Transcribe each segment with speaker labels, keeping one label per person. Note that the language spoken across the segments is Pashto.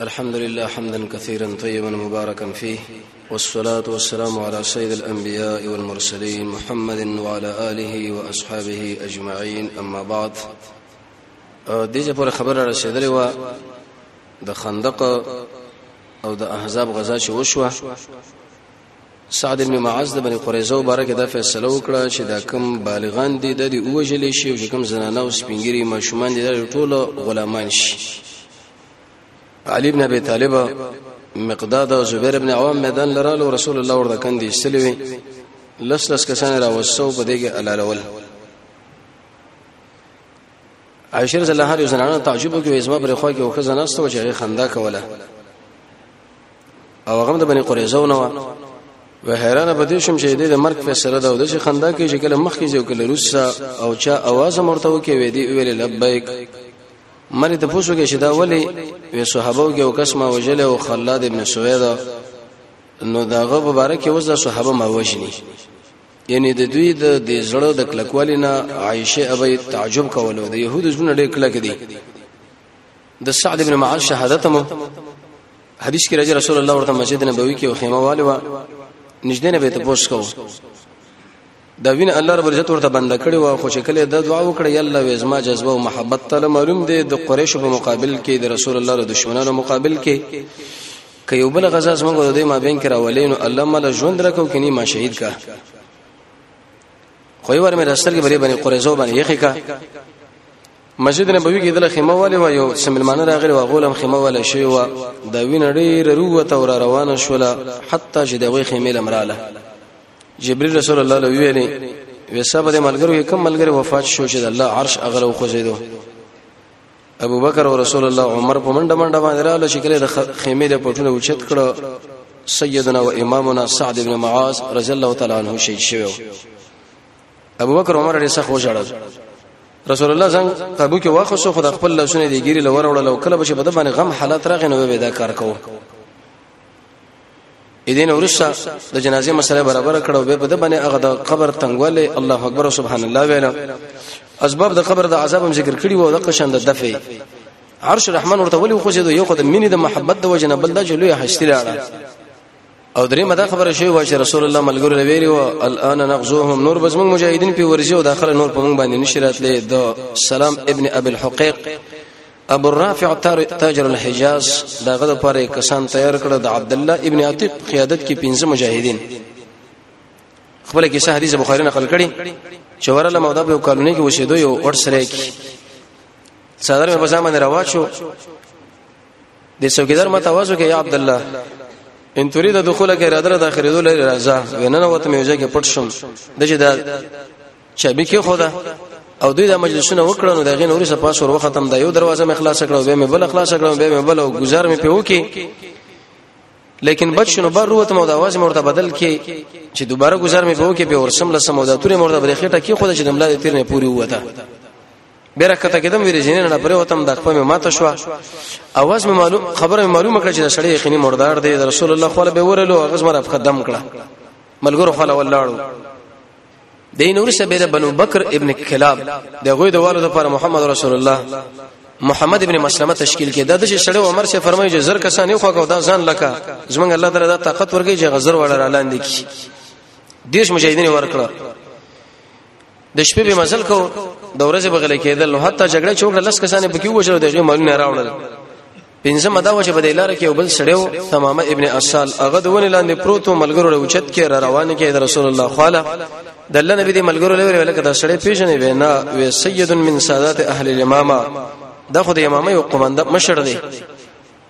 Speaker 1: الحمد لله حمدا كثيرا طيبا مباركا فيه والصلاة والسلام على سيد الأنبياء والمرسلين محمد وعلى آله وأصحابه أجمعين أما بعد دیجه پر خبره رسیدلې و د خندق او د احزاب غزا چې وشوه سعد بن معاذ د بني قريظه مبارک د فیصله وکړه چې دا کم بالغان دي د اوجلې شي او کم زنانه او سپینګری ماشومان دي د ټولو غلامان شي علي بن ابي طالب مقداد او زبير بن عوام میدان لرالو رسول الله ورته کندي استلوي لس لس کسان را وسو په دې کې علالول عائشه رضی الله عنها زنانه تعجب کوي زما پر خو کې او خزانه ستو چې خندا کوله او هغه د بني قريزه و نو و حیران به دې شم چې دې د مرګ فیصله ده او د خندا کې چې کله مخ کې ځو کله روسا او چا आवाज مرته وکي وې دې ویل لبیک مری ته پوسو کې چې دا ولی وی صحابه کې او قسمه وجله او خلاد ابن سوید نو داغه مبارک اوس د صحابه ما وجني یعنی د دوی د د زړه د کلکوالی نه عائشه ابي تعجب کولو د يهودو ژوند ډېر کلک دي د سعد ابن معاذ شهادت مو حدیث کې راځي رسول الله ورته مسجد نبوي کې او خیمه والي وا نږدې نه به ته پوښتنه کوو دا وینه الله رب عزت ورته بند کړي و خو چې کله د دعا وکړه یلا و زما جذبه او محبت ته معلوم دی د قریش په مقابل کې د رسول الله د دشمنانو مقابل کې که یو بل غزا زموږ د دې ما بین کې راولین الله مل ژوند راکو کې نیمه شهید کا خو یې ورمه راستر کې بری باندې قریزو باندې یخی کا مسجد نبوي کې دله خیمه والے و یو سملمانه راغلی و غولم خیمه والے شوی و د وینړې روه تور روانه شوله حتی چې د وې خیمه لمراله جبريل رسول الله له ویلي وسبه د ملګرو کوم ملګری وفات شو چې د الله عرش اغره خو زیدو ابو بکر او رسول الله عمر په منډه منډه باندې رااله چې کله د خیمه د پټونه اوچت کړه سیدنا و امامنا سعد ابن معاذ رضی الله تعالی عنہ شهید شو ابو بکر عمر لري سخه وژړل رسول الله څنګه قبو کې واخو سو خدای خپل لاسونه دی ګیری لور وړل او کله به په دبانې غم حالت راغی نو به دا کار کوو اذن ورسا د جنازې مسله برابر کړو به په د باندې هغه د قبر تنګواله الله اکبر سبحان الله وینا اسباب د قبر د عذاب هم ذکر کړي وو د قشن د دفع عرش الرحمن ورته ولي خو یو خو د مینې د محبت د وجنه بل د جلوه هشتي راړه او درې مده خبره شوی و چې رسول الله ملګرو لویری و الان نغزوهم نور بس موږ مجاهدین په ورځي او داخله نور په موږ باندې نشرات لې د سلام ابن ابي الحقيق ابو الرافع تاجر الحجاز دغه د پاره کسان تیار کړ د عبد الله ابن عتیق قیادت کې پنځه مجاهدین خپل کې صحیح حدیث بخاری نقل کړي چې ورله مودا په کالونی کې وشیدو یو اور سره کې صدر مې بزامن رواچو د سوګیدار متوازو کې یا عبد الله ان تريد دخولك اراده د اخرېدو لري راځه ویننه وته مې وځي کې پټ شم د چې دا چابي کې خدا او دوی دا مجلسونه وکړنو دا غین اوري سپاس ور وختم دا یو دروازه مې خلاص کړو به مې بل خلاص کړو به مې بل او گزار مې پیو کې لیکن بچ شنو بار روت مو دا واز مرته بدل کې چې دوباره گزار مې پیو کې به ورسم لسم او دا تورې مرته بلې خټه کې خود چې دملا دې تیر نه پوری وته برکته کېدم ویری جنین نه پرې وتم د خپل ماته شو اواز مې معلوم خبره مې معلومه کړه چې د سړی یقیني مردار دی رسول الله خو له به ورلو غزمره قدم کړه ملګرو خو له ولاړو دین ورسه به بنو بکر ابن کلاب د غوی د والو لپاره محمد رسول الله محمد ابن مسلمه تشکیل کې د دې شړې عمر سے فرمایي چې زر کسان یو خو دا ځان لکه زمونږ الله تعالی دا طاقت ورګي چې غزر وړه را لاندې کی دیش مجاهدین ورکړه د شپې به مزل کو د ورځې بغل کېدل نو حتی جګړه چوکړه لس کسانې پکې وژل دغه مالونه راوړل پنځمه دا و چې په دې لار کې یو بل سړی و تمامه ابن اصال هغه د ونې لاندې پروت و ملګرو له اوچت کې را روان کې د رسول الله خاله د الله نبی دې ملګرو له ویل کدا سړی پیژنې وینا و سید من سادات اهل الامامه دا خو د امامه یو قومنده مشر دی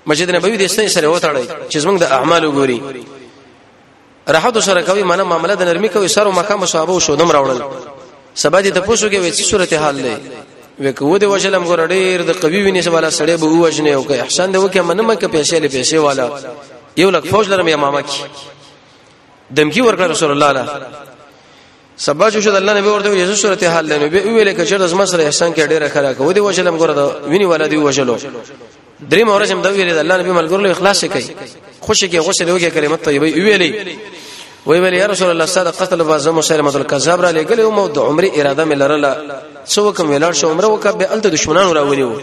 Speaker 1: مسجد نبوي د سې سره وتاړي چې زمونږ د اعمال وګوري راحت سره کوي منه معاملې د نرمي کوي سر او مخه مصابه شو دم راوړل سبا دې ته پوښو کې وې صورت حال لې وکوه دې وجلم ګور ډېر د قوي وینې سره سړې به وجنه او که احسان دې وکه منه مکه پیسې لې پیسې والا یو لک فوج لرم یا ماما کی دمکی ورکړه رسول الله سبا چې د الله نبی ورته ویل چې صورت حال لنو به ویل کې چې د زما سره احسان کې ډیره خره کو دی وجلم ګره دا ویني ولا دی وجلو درې مورج هم د ویل د الله نبی ملګرو اخلاص کوي خوشي کې غسل وکړي کلمه طیبه ویلې وی ویل یا رسول الله صادق قتل بازم مسلمه الکذاب را لګل او مو د عمره اراده مې لرله څو کوم ویلار شو عمره وکړه به الته دشمنانو راونی وو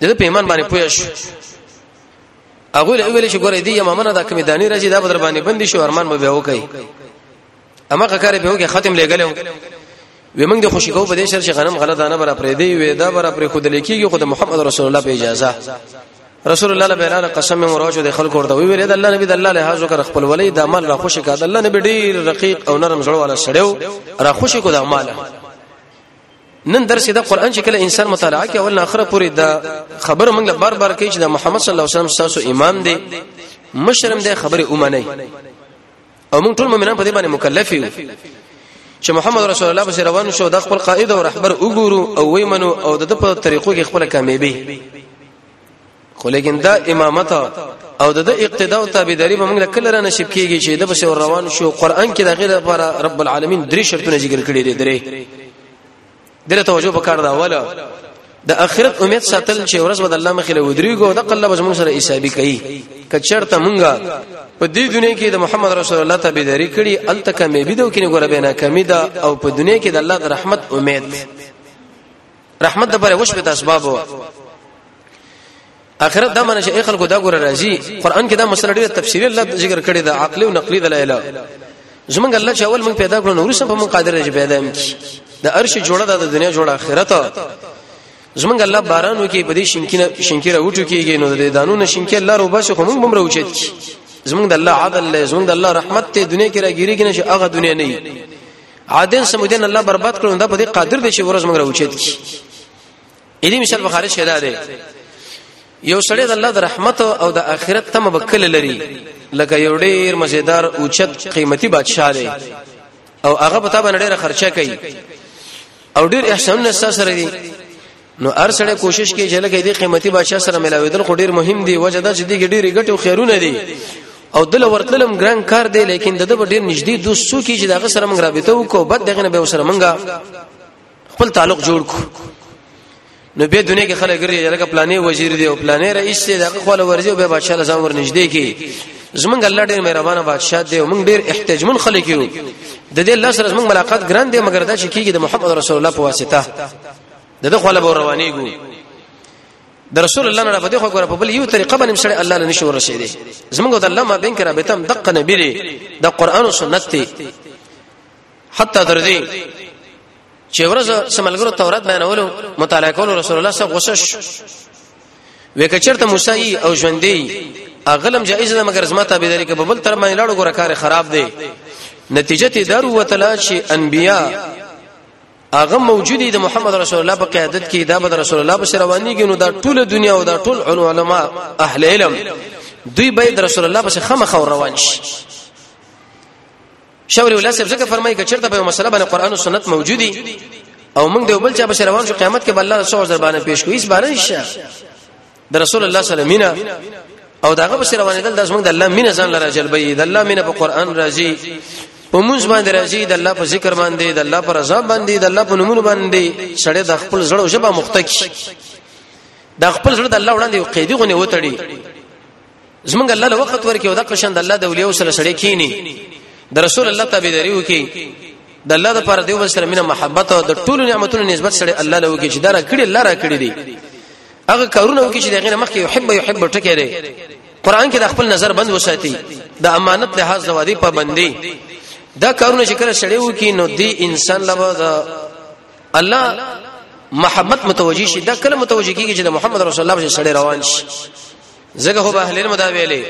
Speaker 1: د پیمان باندې پوه شو هغه ویل چې ګورې دی یمامنه دا کمی دانی راځي دا بدر باندې بندي شو ارمان به وکړي اما کار به وګه ختم لګلو وې موږ د خوشی کو په دې شر چې غنم غله دانه برا پرې دی وې دا برا پرې خود لیکيږي خود محمد رسول الله په اجازه رسول الله به اعلان قسم مراجو د خلکو ورته ویل د الله نبی د الله لحاظ وکړ خپل ولې د عمل را خوشی کړه الله نبی ډیر رقیق او نرم زړه والا سړیو را خوشی کو د عمل نن درس د قران چې کله انسان مطالعه کوي ول اخره پوری د خبر موږ بار بار کوي چې د محمد صلی الله علیه وسلم تاسو امام دی مشرم دی خبره اومنه او موږ ټول مؤمنان په دې باندې مکلف یو چې محمد رسول الله بس روان شو د خپل قائد او رهبر وګورو او ویمنو او د په طریقو کې خپل کامیابی خو لیکن دا امامت او د اقتدا او تابعداري به موږ کله را نشب کیږي چې د بس روان شو قران کې د غیر لپاره رب العالمین درې شرطونه ذکر کړی دي درې دله توجه وکړ دا ولا د اخرت امید ساتل چې ورځ بد الله مخې له ودریګو د قلب زموږ سره حسابي کوي کچرته مونږه په دې دنیا کې د محمد رسول الله ته بيداری کړي الته کمې بيدو کې نه ګوره بنا کمی ده او په دنیا کې د الله د رحمت امید رحمت د پرې وش په اسباب اخرت دا معنی چې اخل کو دا ګور راځي قران کې دا مسله ډیره تفصیلی الله ذکر کړی دا عقلی او نقلی دلایل زمونږ الله چې اول موږ پیدا کړو نو ورسره په موږ قادر دی پیدا هم کی د عرش جوړه د دنیا جوړه اخرت زمونږ الله باران وکي په دې شینکینه شینکیره وټو کیږي نو د دانو نه شینکی الله رو بس خو موږ بم راوچت کی زمونږ د الله عدل له زمونږ د الله رحمت ته دنیا کې راګیری کنه چې هغه دنیا نه عادن سمودین الله برباد کړو دا په دې قادر دی چې ورځ موږ راوچت کی اې مثال بخاری شهدا دی یو سړی د الله د رحمت او د آخرت تم بکل لري لکه یو ډیر مزیدار اوچت قیمتي بادشاہ دی او هغه په تابه ډیره خرچه کوي او ډیر احسانونه سره دي نو هر سړی کوشش کوي چې لکه دې قیمتي بادشاہ سره ملاویدل خو ډیر مهم دی وجه دا چې دې ډیره ګټه او خیرونه دي او دل ورتلم ګران کار دی لیکن د دې ډیر نږدې دوست څوک چې دغه سره موږ رابطه وکړو بد دغه نه به سره موږ خپل تعلق جوړ کو نو به دنیا کې خلک ګرځي لکه پلانې وزیر دی او پلانې رئیس دی دغه خپل ورځي او به بادشاہ لزم ورنږدې کی زمونږ الله ډېر مهربان بادشاہ دی او موږ ډېر احتجمن خلک یو د دې الله سره زمونږ ملاقات ګران دی مګر دا چې کیږي د محمد رسول الله په واسطه دغه خپل به رواني ګو د رسول الله نه په دغه غره په بل یو طریقه باندې مشړ الله له نشو رسیدي زمونږ د الله ما بین کرا به تم دقه نبی دی د قران او سنت دی حتی تر دې چې ورځ سملګرو تورات بیانولو مطالعه کول رسول الله صلی الله علیه وسلم وکچرته موسی او ژوندې اغلم جایز ده مګر زما تابعداري کې ببل تر باندې لاړو ګره کار خراب دی نتیجه ته درو وتلا چې انبیا هغه موجودی د محمد رسول الله په قیادت کې دا بد رسول الله بس روانيږي نو دا ټول دنیا او دا ټول علما اهل علم دوی به رسول الله بس خمخ روان شي شاول الله صاحب ځکه فرمایي چې چرته په مسله باندې قران او سنت موجودي او موږ دی بل چا بشر روان شو قیامت کې بل الله رسول در باندې پیش کوي اس باندې نشه د رسول الله صلی الله علیه وسلم او داغه بشر روان دل داس موږ د الله مینه ځان لره جلبې د الله مینه په قران راځي په موږ باندې راځي د الله په ذکر باندې د الله پر رضا باندې د الله په نومونو باندې سړی د خپل زړه او ژبه مختکی د خپل زړه د الله وړاندې قیدی غونې وتړي زمونږ الله له وخت ورکې او د قشن د الله د اولیاء سره سره کینی د رسول الله تابع دریو کې د الله د پر دیو سره مینه محبت او د ټولو نعمتونو نسبت سره الله له وکي چې دا را کړی الله را کړی دی هغه کارونه وکي چې دغه مخکې يحب يحب ټکی دی قران کې د خپل نظر بند وساتي د امانت له حاضر وادي پابندي دا کارونه چې کله سړی وکي نو دی انسان لبا دا الله محبت متوجي شي دا کله متوجي کیږي چې د محمد رسول الله سره روان شي زګه هو اهل علم دا ویلي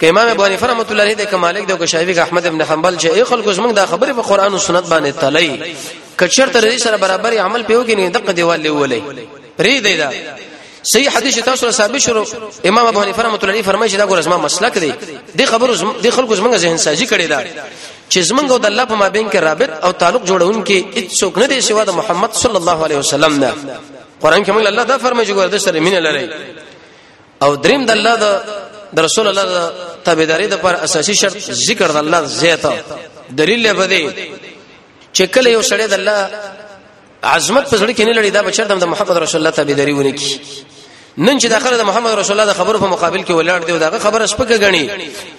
Speaker 1: ک امام ابو حنیفه رحمۃ اللہ علیہ د کمالک د شافعی احمد ابن حنبل چې ای خلکو زمنګ دا خبره په قران او سنت باندې تلای کچر تر دې سره برابر عمل پیوګی نه دغه دیوال لولې پری دی دا صحیح حدیث تاسو سره ثابت شو امام ابو حنیفه رحمۃ اللہ علیہ فرمایي چې دا ګور زما مسلک دی د خبرو د خلکو زمنګ ذهن سازي کړي دا چې زمنګ او د الله په مابین کې رابط او تعلق جوړون کې هیڅوک نه دی سوا د محمد صلی الله علیه وسلم نه قران کې موږ الله دا فرمایي چې ګور د سره مين لري او دریم د الله د رسول الله د تابعداري د پر اساسي شرط ذکر د الله زیاته دلیل به دی چې کله یو سړی د الله عظمت په سړی کې نه لړی دا بچر د محمد رسول الله تابعداري ونه کی نن چې داخله د محمد رسول الله د خبرو په مقابل کې ولاړ دی او داغه خبره سپکه غني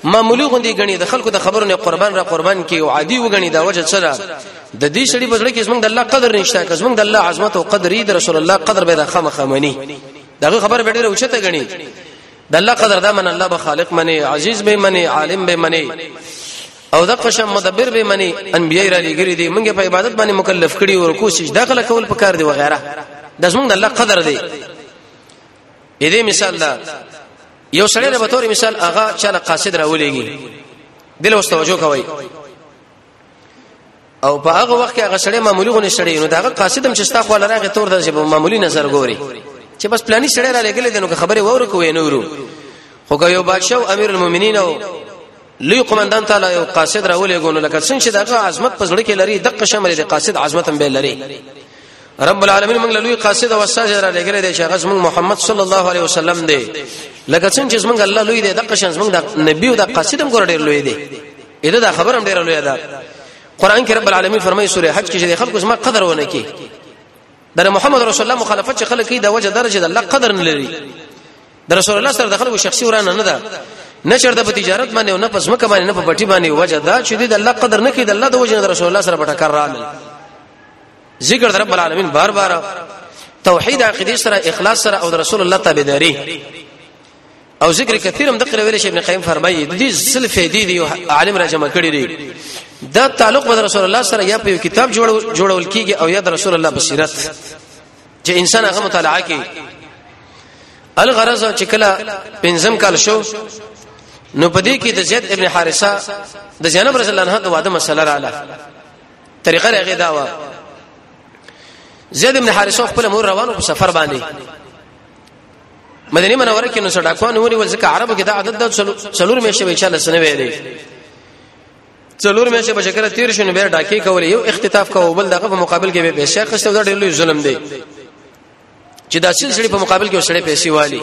Speaker 1: معمولی غوندي غني د خلکو د خبرو نه قربان را قربان کې او عادي وګڼي دا وجه سره د دې شړي په سړی کې زمونږ د الله قدر نشته که زمونږ د الله عظمت او قدر د رسول الله قدر به د خامخمني دغه خبر به ډیره اوچته غني د الله قدر دا من الله به خالق منی عزیز به منی عالم به منی او د قشم مدبر به منی انبیای را لګری دي موږ په عبادت باندې مکلف کړي او رکوع سجده کله کول پکار دی وغیرہ د زمونږ د الله قدر دی اې دې مثال دا یو سړی د بتوري مثال هغه چاله قاصد راولېږي دل اوس توجه کوي او په هغه وخت کې هغه سړی معمولی غونې سړی نو داغه قاصدم چې ستا خو لراغه تور د چې معمولی نظر ګوري چې بس پلاني سړی را لګل دي نو خبره وره کوي نورو خو یو بادشاہ او امیر المؤمنین او لوی قومندان تعالی یو قاصد راولې ګونو لکه څنګه چې دغه عظمت په ځړ کې لري دغه شمل دي قاصد عظمت هم به لري رب العالمین موږ لوی قاصد او استاد را لګره دي چې غز موږ محمد صلی الله علیه وسلم دی لکه څنګه چې موږ الله لوی دی دغه شان موږ د نبی او د قاصد هم ګور ډیر لوی دی اېدا دا خبر هم ډېر لوی ده قران کې رب العالمین فرمایي سوره حج کې چې خلکو زما قدر ونه کوي د محمد رسول الله مخالفت چې خلک کوي د وجه درجه د الله قدر نه لري د رسول الله سره د خلکو شخصي ورانه نه ده نه چرته په تجارت باندې او نه په سمکه باندې نه په پټي باندې وجه دا چې د الله قدر نه کوي د الله د وجه د رسول الله سره پټه کار راغلی ذکر در رب العالمین بار بار توحید عقیده سره اخلاص سره او رسول الله تابعداري او ذکر کثیر هم دغه ویل شي ابن قیم فرمایي د دې سل فائدې دی عالم را جمع کړی دی دا تعلق به رسول الله سره یا په کتاب جوړ جوړول کیږي او یا د رسول الله بصیرت چې انسان هغه مطالعه کوي الغرض چې کله پنځم کال شو نو پدې کې د زید ابن حارثه د جناب رسول الله د واده مسله رااله طریقه راغې دا و زید ابن حارثه خپل مور روانو په سفر باندې مدینه منوره کې نو سړاکوان ونی ول ځکه عربو کې دا عادت د څلور میشه به چاله سنوي دی څلور میشه به شکر تیر شنو به ډاکی کول یو اختطاف کوو بل دغه په مقابل کې به پیسې خسته دا ډېر لوی ظلم دی چې دا سړي په مقابل کې سړي پیسې والی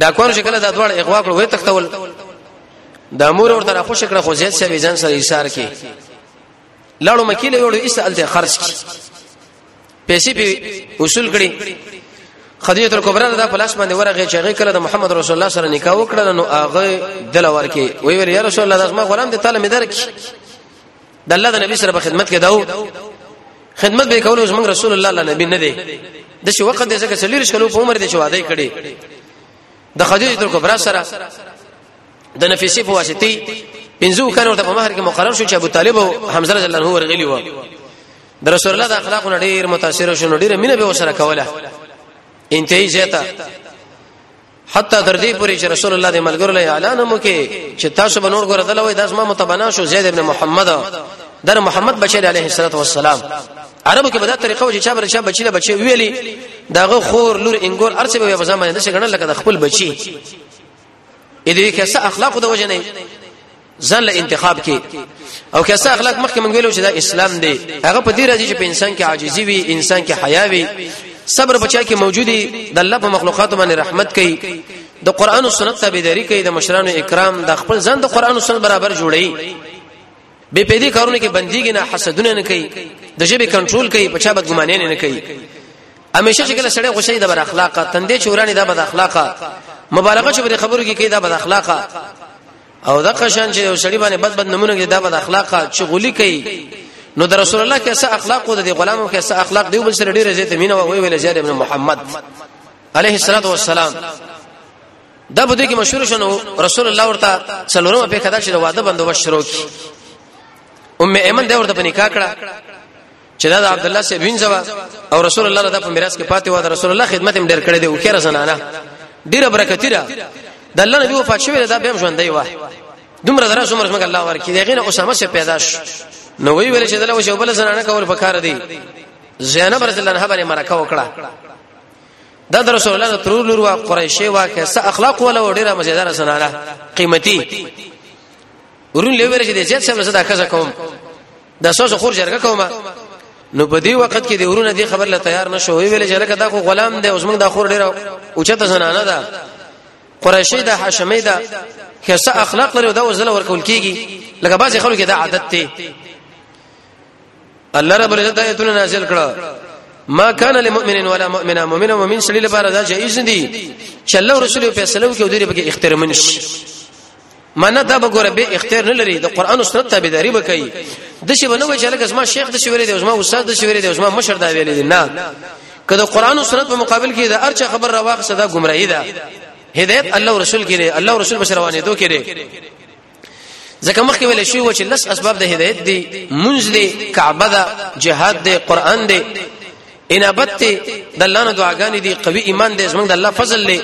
Speaker 1: دا کوم شکل دا دوړ اغوا کړو وې تختول دا مور ورته خوش کړه خو زیات شه ځان سره ایثار کې لاړو مکی له وړو ایسه الته خرج کی پیسې په وصول کړي خدیجه تر کبرا د پلاس باندې ورغه چې هغه کله د محمد رسول الله سره نکاح وکړه نو هغه دل ورکی وی ویل یا رسول الله زما غلام دې تعالی مې درک د الله د نبی سره په خدمت کې داو خدمت به کول زمنګ رسول الله الله نبی نه دی د شي وخت دې څخه سلیریش کلو په عمر دې شواده کړي د خدیجه تر کبرا سره د نفیسی په واسطه پنځو کانو ته په مہر کې مقرر شو چې ابو طالب او حمزه رضی الله عنه ورغلی و د رسول الله د اخلاقونو ډیر متاثر شو ډیر مینه به وسره کوله انتهایی زیاته حتی تر دې پورې چې رسول الله د ملګرو له اعلان مو کې چې تاسو به نور ګره دلوي داس ما متبنا شو زید ابن محمد در محمد بشیر علیه الصلاه والسلام عربو کې به دا طریقه و چې چا بر چا بچی له بچی ویلي داغه خور لور انګور ارڅ به په ځما نه شي غنل لکه د خپل بچی اې دې کې څه اخلاق د وجه نه ځان له انتخاب کې او که څه اخلاق مخکې مونږ ویلو چې دا اسلام دی هغه په دې راځي چې په انسان کې عاجزي وي انسان کې حیا وي صبر بچا کې موجودي د الله په مخلوقات باندې رحمت کوي د قران او سنت تابعداري کوي د مشرانو اکرام د خپل ځان د قران او سنت برابر جوړي به په دې کارونه کې بنديږي نه حسدونه نه کوي د ژبه کنټرول کوي په چا بدګماني نه کوي همیشه چې کله سړی غوشي د بر اخلاقه تندې چورانی د بد اخلاقه مبالغه چې پر خبرو کې کې د بد اخلاقه او د قشان چې یو سړی باندې بد بد نمونه کې د بد اخلاقه چې غولي کوي نو د رسول الله کې څه اخلاق او د غلامو کې څه اخلاق دی بل سره ډیره زیاته مینه او ویل زیاده ابن محمد عليه الصلاه والسلام دا بده کې مشهور شنو رسول الله ورته څلورمه په کدا چې واده بندوبست شروع کی ام ایمن دا ورته په نکاح کړه چې دا د عبد الله سي بن زوا او رسول الله دا په میراث کې پاتې و دا رسول الله خدمت هم ډېر کړې دی او خیر زنانه ډېر برکتی را د الله نبی وفات شوی دا به ژوندې و دومره درس عمر څنګه الله ورکی دغه نه اسامه څخه پیدا شو نو وی ویل چې دلته وشو بل زنانه کول پکار دی زینب رضی الله عنها باندې مرکه وکړه دا در رسول الله تر لور وا قریشی وا کې څه اخلاق ولا ډیره مزیدار زنانه قیمتي ورون لوي چې د زیات سم زده کزه کوم دا سوسو خور جرګه کومه نو په دې وخت کې د ورونه دې خبر لا تیار نشو وی ویل جلکه دا خو غلام دی اوس موږ دا خور ډیر اوچته زنانه ده قریشی ده حشمی ده کیسه اخلاق لري دا وزله ورکول کیږي لکه بعضی خلکو دا عادت دی الله رب العزت ایتونه نازل کړه ما كان لمؤمن ولا مؤمنه مؤمن ومؤمن سړي لپاره دا جایز دي چې الله رسول په سلام کې دوی په اخترمن شي معنی دا به ګوره به اختیار نه لري د قران او سنت تابعداري وکړي د شی بنو وجه لکه زما شیخ د شی ویلې دی زما استاد د شی ویلې دی زما مشر دا ویلې دی نه کله قران او سنت په مقابل کې دا ارچه خبر را واخ صدا گمراهی ده هدایت الله او رسول کې دی الله او رسول بشروانه دوه کې دی ځکه مخکې ویل شوی و چې لس اسباب د هدایت دي منځ دي کعبه ده جهاد دي قران دي انابت دي د الله نه دعاګانې دي قوي ایمان دي زمونږ د الله فضل دي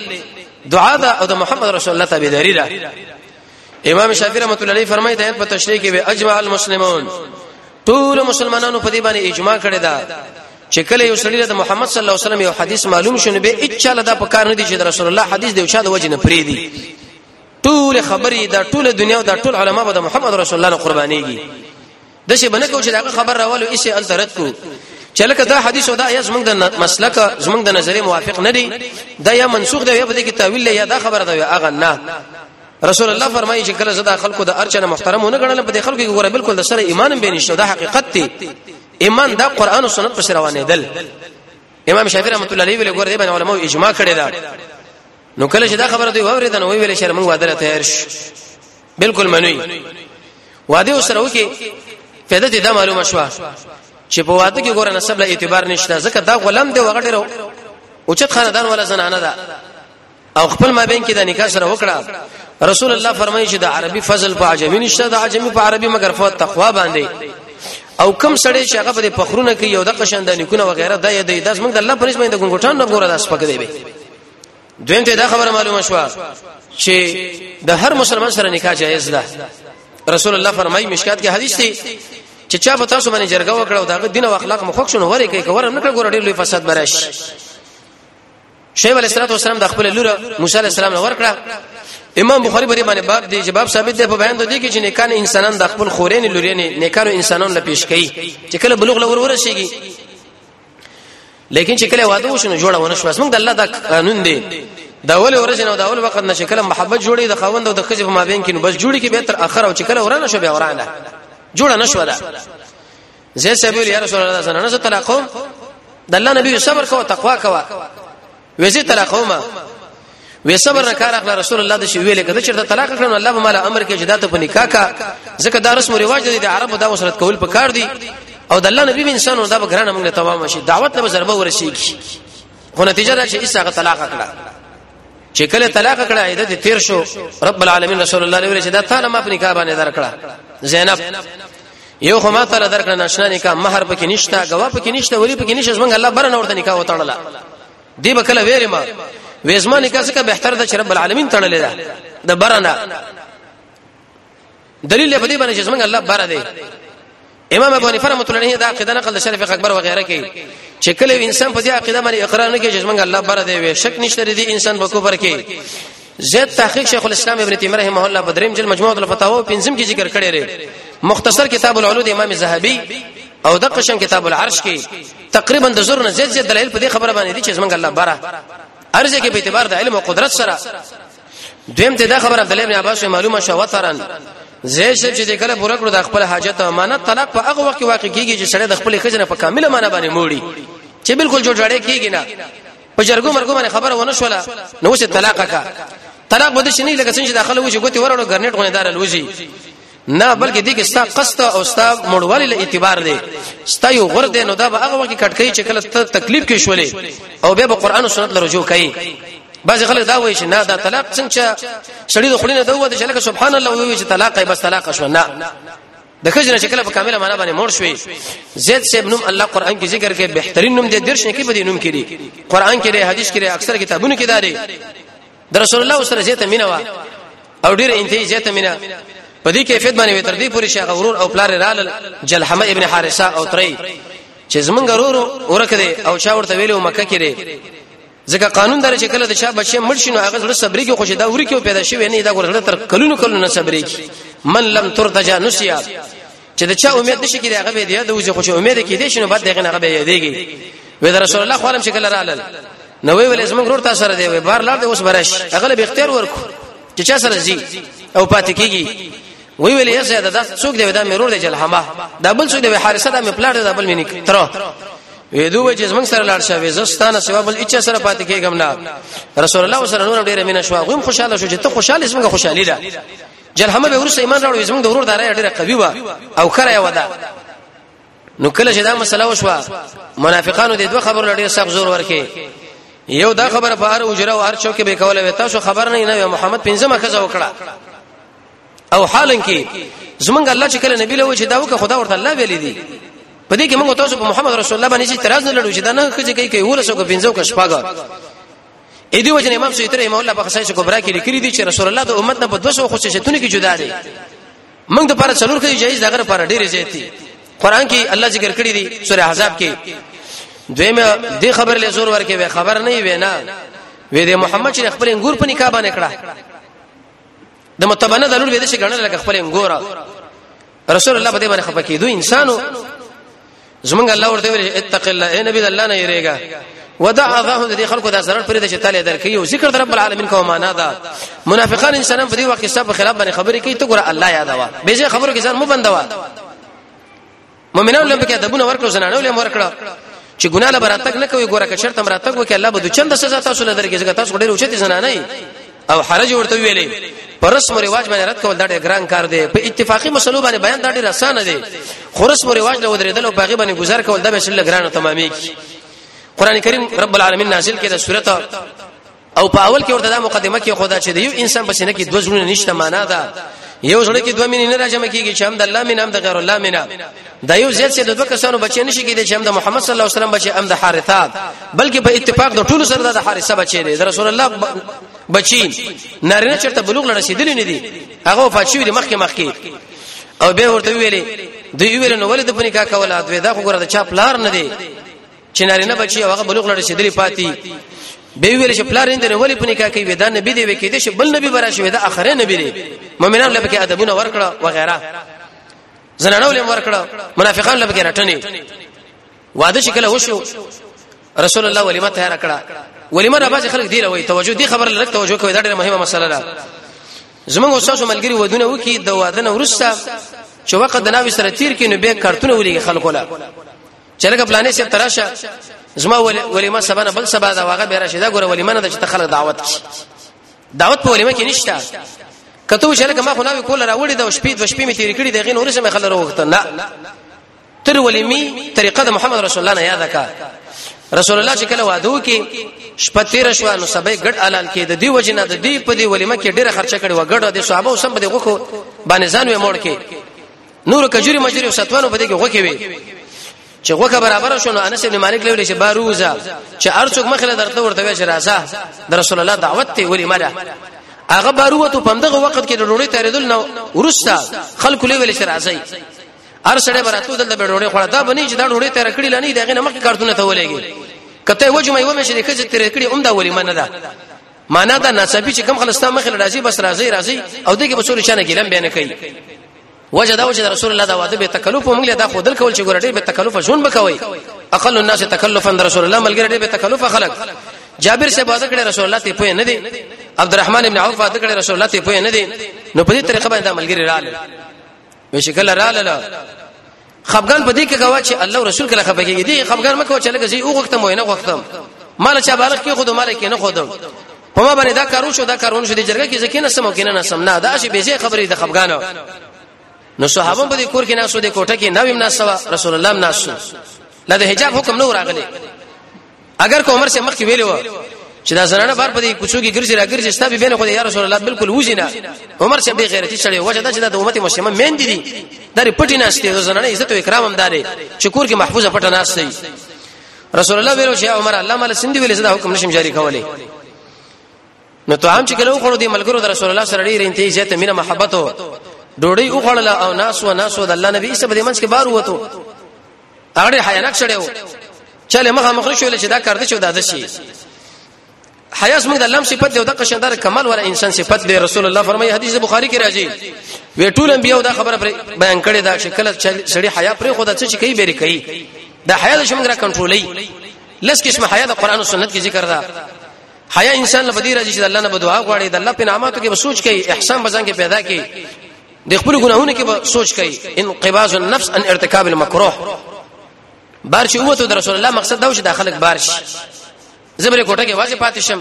Speaker 1: دعا دا او د محمد رسول الله تابعداري ده امام شافعي رحمۃ اللہ علیہ فرمایي د آیت په تشریح کې به اجمع المسلمون ټول مسلمانانو په دې باندې اجماع کړی دا چې کله یو سړی د محمد صلی الله علیه وسلم یو حدیث معلوم شونه به اچاله دا په کار نه دی چې رسول الله حدیث دی او شاده وجه نه پری دی ټول خبرې دا ټول دنیا او دا ټول علما به د محمد رسول الله قربانيږي د شي بنه کو چې دا خبر راولو یې شي الترت کو چې لکه دا حدیث او دا یا زمنګ د مسلک زمنګ د نظر موافق نه دی دا یا منسوخ دی یا په دې کې تعویل یا دا خبره ده یا اغه نه رسول الله فرمایي چې کله زدا خلکو د ارچنه محترم ونه غړل په دې خلکو کې ګوره بالکل د سره ایمان به نشته دا حقیقت دی ایمان دا قران او سنت پر روانه دل امام شافعي رحمت الله علیه ویل ګوره دې باندې علماء اجماع کړی دا نو کله چې دا خبره دوی ووریدنه وی ویل شرمنګ وادره تیار شي بالکل منوي واده وسره وکي فائدہ دې دا معلومه شو چې په واده کې ګوره نسب له اعتبار نشته ځکه دا غلام دی وغړ ډیرو او چې خاندان ولا زنانه ده او خپل مابین کې د نکاح سره وکړه رسول الله فرمایي چې د عربي فضل په عجمي نشته د عجمي په عربي مگر فوت تقوا باندې او کم سړی چې هغه په فخرونه کوي او د قشندانې کونه وغیرہ د یې د داس موږ د الله پرېښ باندې ګنګټان نه ګوره داس پکې دی دویم ته دا خبره معلومه شو چې د هر مسلمان سره نکاح جایز ده رسول الله فرمایي مشکات کې حدیث دی چې چا په تاسو باندې جرګه وکړه او دا دین او اخلاق مخ خوښ شونه وره کوي کوره نه کړ ګور ډیر لوی فساد براش شیخ علیہ الصلوۃ والسلام د خپل لور موسی علیہ السلام ور کړه امام بخاری بری باندې باب دی جواب ثابت دی په بیان د دې کې چې نکانه انسانان د خپل خورین لورین نکانو انسانان له پیش کوي چې کله بلوغ لور ورسیږي لیکن چې کله واده وشنو جوړه ونه شو اسمن د الله دا قانون دی دا ول ورځ نو دا ول وخت نشه کله محبت جوړي د خوند او د خځې په مابین کې نو بس جوړي کې به تر اخر او چې کله ورانه شو بیا ورانه جوړه نشو ده زه سبیل یا رسول الله صلی الله علیه وسلم طلاقوم د الله نبی صبر کوه تقوا کوه ویزه طلاق هما وې صبر نه کار اخلا رسول الله د شی ویلې کده چې طلاق کړم الله به مال امر کې جدا ته په نکاح کا ځکه دا رسم او رواج دي د عربو دا وسرت کول پکار دي او د الله نبی به انسانو دا به ګرانه موږ تمام شي دعوت له ضربه ورسیږي خو نتیجه دا چې ایسه طلاق کړه چې کله طلاق کړه ایده د تیر شو رب العالمین رسول الله علیه وسلم دا تعالی ما په نکاح باندې درکړه زینب یو خو ما تعالی درکړه ناشنا نکاح مہر پکې نشتا غوا پکې نشتا ولی پکې نشته څنګه الله برنه ورته نکاح وتړله دی بکله ویره ما وېزما نکاح څخه بهتر ده چې رب العالمین تړلې ده د برنه دلیل په دې باندې چې څنګه الله بار دی امام ابو حنیفه رحمۃ اللہ علیہ دا عقیده نقل شرف اکبر وغیرہ کوي چې کله انسان په دې عقیده باندې اقرار نه کوي چې موږ الله بر دی وي شک نشته دې انسان په کوپر کې زید تحقیق شیخ الاسلام ابن تیمیه رحمه الله په دریم جلد مجموعه الفتاوا پنځم کې ذکر کړی لري مختصر کتاب العلو د امام زهبي او د قشن کتاب العرش کې تقریبا د زور نه زید زید دلایل په دې خبره باندې دي چې زمونږ الله بره ارزه کې په اعتبار د علم او قدرت سره دویم ته دا خبره عبد الله ابن عباس معلومه شو وترن زید شپ چې کله پوره کړو د خپل حاجت او امانت طلاق په هغه وخت واقع کیږي چې سړی د خپل خزنه په کامله معنی باندې موړي چې بالکل جوړ جوړې کیږي نه په جرګو مرګو باندې خبره ونه شوله نو چې طلاق کا طلاق بده شي نه لکه څنګه چې داخله وږي ګوتې ورړو ګرنټ غونې دار لوږي نه بلکې دې کې ستا قصد او ستا مړوالي له اعتبار دی ستا یو غرد نو دا به هغه وخت کټکې چې کله ته تکلیف کې شولې او به قرآن او سنت لرجو کوي بعض خلک دا وایي چې نه دا طلاق څنګه سړی د خلینو دوه د شلکه سبحان الله وایي چې طلاق یې بس طلاق شو نه د خجنه چې کله په کامله معنا باندې مور شوي زید صاحب نوم الله قران کې ذکر کې بهترین نوم دې درش نه کې په دې نوم کې دي قران کې دې حدیث کې دې اکثر کتابونو کې داري د رسول الله سره زیته مینا وا او ډېر انتهي زیته مینا په دې کیفیت باندې تر دې پورې شیخ غرور او پلار رال جلحمه ابن حارثه او تری چې زمونږ غرور ورکه دي او چا ورته ویلو مکه کې دي ځکه قانون دره چې کله د شاه بچي مړ شي نو هغه زړه صبرې کې خوشې دا وري کې پیدا شوی نه دا ګورل تر کلونو کلونو نه صبرې کې من لم ترتجا نسیا چې دا چا امید نشي کېږي هغه به دی دا وځي خوشې امید کې دي شنو بعد دغه نه هغه به یادېږي وې دا رسول الله خورم چې کله رالل نو وی ولې زمونږ ورور تاسو سره دی وی بار لار دی اوس برش هغه به اختیار ورکو چې چا سره زی او پاتې کیږي وی ویل یې زیاده دا څوک دی دا مرور دی جلحمه دا بل څوک دی حارثه دا مې پلاړ دی دا بل مې نک تر وې دوه چې زمنګ سره لاړ شوی زستانه سبب بل اچ سره پاتې کېږم نه رسول الله سره نور ډېر مینه شو غوم خوشاله شو چې ته خوشاله زمنګ خوشالي ده جلحمه به ورسې ایمان راوړ زمنګ د ورور دارای ډېر قوي و او کړه یو ده نو کله چې دا مسله وشوه منافقانو د دوه خبرو لړې سخت زور ورکې یو دا خبره په هر اجره او هر چوک به کوله وتا شو خبر نه نه محمد پنځمه خزه وکړه او حالن کې زمونږ الله چې کله نبی له وجه دا وکړه خدا ورته الله ویلي دي په دې کې موږ تاسو په محمد رسول الله باندې اعتراض نه لرو چې دا نه خځه کوي کوي ولسو کو پنځو کو شپږه اې دی وجه امام سیوطی رحم الله په خصایص کبرا کې لیکلي دي چې رسول الله د امت نه په 200 خصوصیتونه کې جدا دي موږ د پر څلور کې جایز دغه پر ډېر زیات دي قران کې الله ذکر کړی دي سوره احزاب کې دویمه د خبر له زور ورکه وي خبر نه وي نه وې د محمد چې خپل انګور په نکاح باندې کړه د متبنه ضرور به دې شي ګڼل لکه خپل انګورا رسول الله په دې باندې خپه کیدو انسانو زمونږ الله ورته ویل اتق الله اے نبی الله نه یریګا ودع اذاهم دې خلکو دا ضرر پرې د چتاله درکې او ذکر در رب العالمین کوم معنا دا منافقان انسانان په دې وخت کې سب خلاف باندې خبرې کوي ته ګور الله یادوا به ځې خبرو کې ځان مو بندوا مؤمنانو لپاره کې ادبونه ورکړو زنانو لپاره ورکړو چې ګناه له براتک نه کوي ګوره که شرط هم راتک وکړي الله به د چند سزا تاسو له درګه ځکه تاسو ډېر اوچتي زنانه یې او حرج ورته ویلې پر رسم او رواج باندې رد کول دا ډېر ګران کار دی په اتفاقی مسلو باندې بیان دا ډېر اسانه دی خو رسم او رواج له ودرېدل او باغی باندې گذار کول دا به شل ګران تمامېږي قران کریم رب العالمین نازل کړي د سورته او په اول کې ورته دا مقدمه کې خدا چې د یو انسان په سینه کې دوه ځونه نشته معنا ده یو ځل کې دوه مینې نه راځم کېږي چې هم د الله مینا هم د غیر الله مینا دا یو ځل چې د دوه کسانو بچی نشي کېدی چې هم د محمد صلی الله علیه وسلم بچی هم د حارثات بلکې په اتفاق د ټولو سره د حارثه بچی دی د رسول الله بچی نارینه چرته بلوغ لرسیدلی نه دی هغه فاطمه دی مخکې مخکې او به ورته ویلې دوی ویل نو ولې د پنی کا کوله دوی دا خو ګره د چا پلار نه دی چې نارینه بچي هغه بلوغ لړ شیدلی پاتې به ویل چې پلار اندر ولی په نکاح کې ودا نبی دی وکې دي چې بل نبی برا شوی دا اخره نبی دی مؤمنان لپاره کې ادبونه ورکړه وغیرہ زنانو لپاره ورکړه منافقان لپاره کې رټنې واده شکل وشو رسول الله ولیمه تیار کړه ولیمه نه باز خلک دی لوي توجه دی خبر لرک توجه کوي دا ډېره مهمه مسله ده زمونږ استاد ملګری ودونه وکي د واده نه ورسته چې وخت د ناوي سره تیر کې نو به کارتونه ولي خلکو لا چرګ پلانې سي تراشه زما ولیمه سبا نه بل سبا دا واغه به راشه دا ګوره ولیمه نه چې خلک دعوت کی دعوت په ولیمه کې نشته کته چې لکه ما خو ناوي کول راوړي دا شپې د شپې می تیر کړي دغه نور سم خلک وروخته نه تر ولیمي طریقه د محمد رسول الله نه یاد کا رسول الله چې کله وادو کې شپه تیر شو نو سبې ګډ اعلان کې د دې وجنه د دې په دې ولیمه کې ډیره خرچه کړي و ګډ د صحابه سم په دې غوخو باندې ځان وې موړ کې نور کجوري مجري او ستوانو په دې کې غوکه وي چې غوکه برابر شونه انس ابن مالک لوي چې باروزه چې ارڅوک مخله درته ورته وي چې راځه د رسول الله دعوت ته ولي مړه هغه باروته په دغه وخت کې د ډوړې تاریدل نو ورستا خلک لوي ولې چې راځي هر سړی براتو دلته به ډوړې خړه دا بنې چې دا ډوړې تیر کړی لانی دغه نه مخکې کارتونه ته ولېږي کته وجه مې ومه چې د کجې تیر کړی اومدا ولي منه ده معنا دا ناڅاپي چې کم خلک ستا مخې راځي بس راځي راځي او دغه به سوري شانه ګلم بیان کوي وجه دا چې رسول الله دا واده به تکلف موږ له دا خودل کول چې ګورډې به تکلف ژوند بکوي اقل الناس تکلفا رسول الله ملګری ډېر به تکلف خلک جابر سے باز کړه رسول الله ته پوه نه دی عبدالرحمن ابن عوف باز کړه رسول الله ته پوه نه دی نو په دې طریقه باندې ملګری رااله نو شکل را لاله خفغان په دې کې غوا چې الله او رسول کله خفګي دي خفغان مکو چې لکه زی او غختم وینه غختم مال چا بالغ کې خود مال کې نه خودم په ما باندې دا کارو شو دا کارونه شو د جرګه کې ځکه نه سم کې نه سم نه دا شی به زی خبرې د خفغانو نو صحابه په دې کور کې ناسو د کوټه کې نویم ناسو رسول الله ناسو لا د حجاب حکم نو راغلی اگر کو عمر سے مخکې ویلو چې دا زنانه بار په دې کوڅو کې ګرځي را ګرځي ستابي بینه خو یا رسول الله بالکل وځي نه عمر چې به غیرتی شړې وجه دا چې د امت مسلمه مین دي دا پټی ناشته د زنانه عزت او اکرام هم داري چې کور کې محفوظه پټه ناشته رسول الله ویلو چې عمر الله مال سندي ویل زدا حکم نشم جاری کولای نو ته هم چې کله وخورو دې ملګرو د رسول الله سره ډېر انتهي زیاته مینه محبت ډوړی وخړله او ناس و ناس د الله نبی ایسه په دې منځ کې بار وته هغه ډېر حیانک سړی و چاله مخه مخ شو چې دا کار دې شو دا د شي حیاس موږ د لم صفت دی او د قشندار کمال ولا انسان صفت دی رسول الله فرمایي حدیث بخاری کې راځي وی ټول انبیو دا خبره بیان کړې دا شکل سړی حیا پر خدا څه کوي بیره کوي دا حیا د شمګرا کنټرولي لس قسم حیا د قران او سنت کې ذکر ده حیا انسان له بدی راځي چې الله نه بدعا غواړي د الله په نعمتو کې به سوچ کوي احسان بزنګ پیدا کوي د خپل ګناهونو کې به سوچ کوي انقباض النفس ان ارتکاب المکروه بار چې وته د رسول الله مقصد دا و چې د خلک بار شي زبر کوټه کې واځي پاتې شم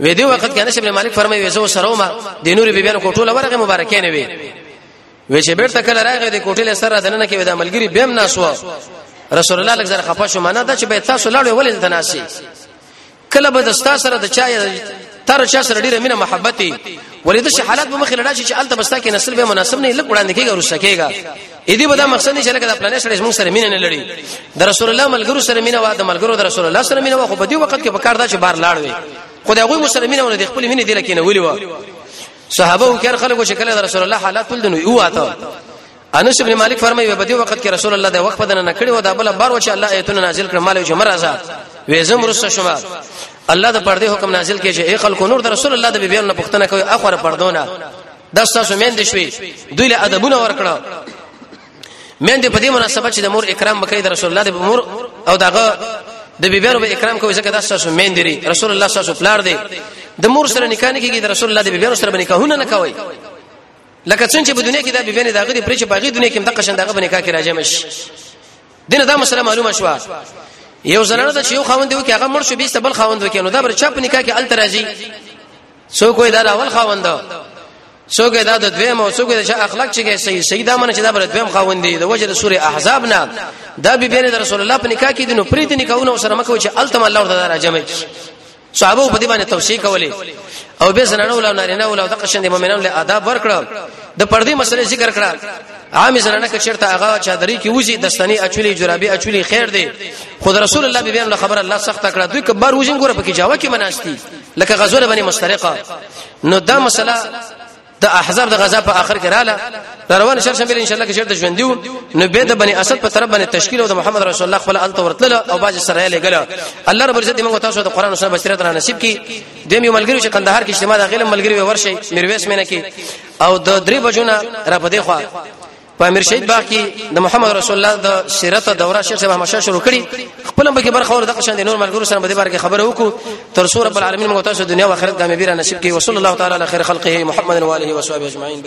Speaker 1: وې دی وخت کې انس ابن مالک فرمایي وېزو سره ما د نور بیبيانو کوټو لورغه مبارکې نه وي وې چې بیرته کله راغی د کوټې له سره دنه کې د عملګری بیم ناسو رسول الله لږ زره خپه شو معنا دا چې به تاسو لاړو ولې تناسي کله به دستا سره د چا تر چا سره ډیره مینه محبت ولې د شي حالات به مخې لړا شي چې الته بستا کې نسل به مناسب نه لګ وړاندې کېږي ورسره کېږي اې دې به دا مقصد نه چې لکه د پلانې سره موږ سره مینه نه لړي د رسول الله ملګرو سره مینه وا د ملګرو د رسول الله سره مینه وا خو په دې وخت کې په کار دا چې بار لاړ وي خدای غوي مسلمانونه ولې خپل مینه دي لکه نه ولي وا صحابه او کار خلکو چې کله د رسول الله حالات ولدنو یو اته انس ابن مالک فرمایي په دې وخت کې رسول الله د وخت بدنه نکړي او دا بل بار و چې الله ایتونه نازل کړ مال جمر ازا وېزم رسول شما الله د پردې حکم نازل کړي چې ای خلق نور د رسول الله د بیان نه پښتنه کوي اخره پردونه د تاسو مين دي شوي دوی له ادبونه ورکړه مين دي په دې مناسبت چې د مور اکرام وکړي د رسول الله د مور او دغه د بیبیانو به اکرام کوي ځکه تاسو سره مين دي رسول الله تاسو پلار دي د مور سره نکاح نه کیږي د رسول الله د بیبیانو سره نکاحونه نه کوي لکه څنګه چې په دنیا کې دا بیبي نه دا غري پرې چې باغی دنیا کې دغه شان دغه باندې کا کې راځي مش دینه دا مسله معلومه شو یو زنانه ته چې یو خاوند وکي هغه مړ شو بیسته بل خاوند وکي نو دا بر چا په نکاح کې الته راځي څوک وي دا اول خاوند څوک دا د دویم او څوک د اخلاق چې کې صحیح صحیح دا منه چې دا بر دویم خاوند دی د وجه د سوره احزاب نه دا بی بی رسول الله په نکاح کې دینو پریت نکاحونه سره مکو چې الته الله تعالی راځي صحابه په دې باندې توصيه کوله او به زنانو له نارینه ول او د قشن د مؤمنانو له آداب ورکړه د پردي مسلې ذکر کړه عام زنانه کې چیرته هغه چادرې کې وځي دستنی اچولي جرابي اچولي خیر دی خود رسول الله بیا له خبر الله سخت کړه دوی کبار وځي ګوره پکې جاوا کې مناشتي لکه غزوه باندې مسترقه نو دا مسله د احزاب د غزا په اخر کې رااله روان شر شمیر ان شاء الله کې شرط ژوندیو نو به د بنی اسد په طرف باندې تشکیل او د محمد رسول الله خپل انت ورتل او باج سره لګل الله رب عزت موږ تاسو د قران او سنت بصیرت را نصیب کی د یو ملګری چې کندهار کې اجتماع د غلم ملګری ورشي میرویس مینه کې او د درې بجونه را پدې خو په امیر شهید باغ کې د محمد رسول الله د سیرت دوره شیخ صاحب همشه شروع کړي خپل به کې برخه ور د قشان د نور ملګرو سره به د بارکه خبره وکړو تر سور رب العالمین مو تاسو دنیا او آخرت د امیر نصیب کې وصلی الله تعالی علی خیر خلقه محمد و علیه و صحبه اجمعین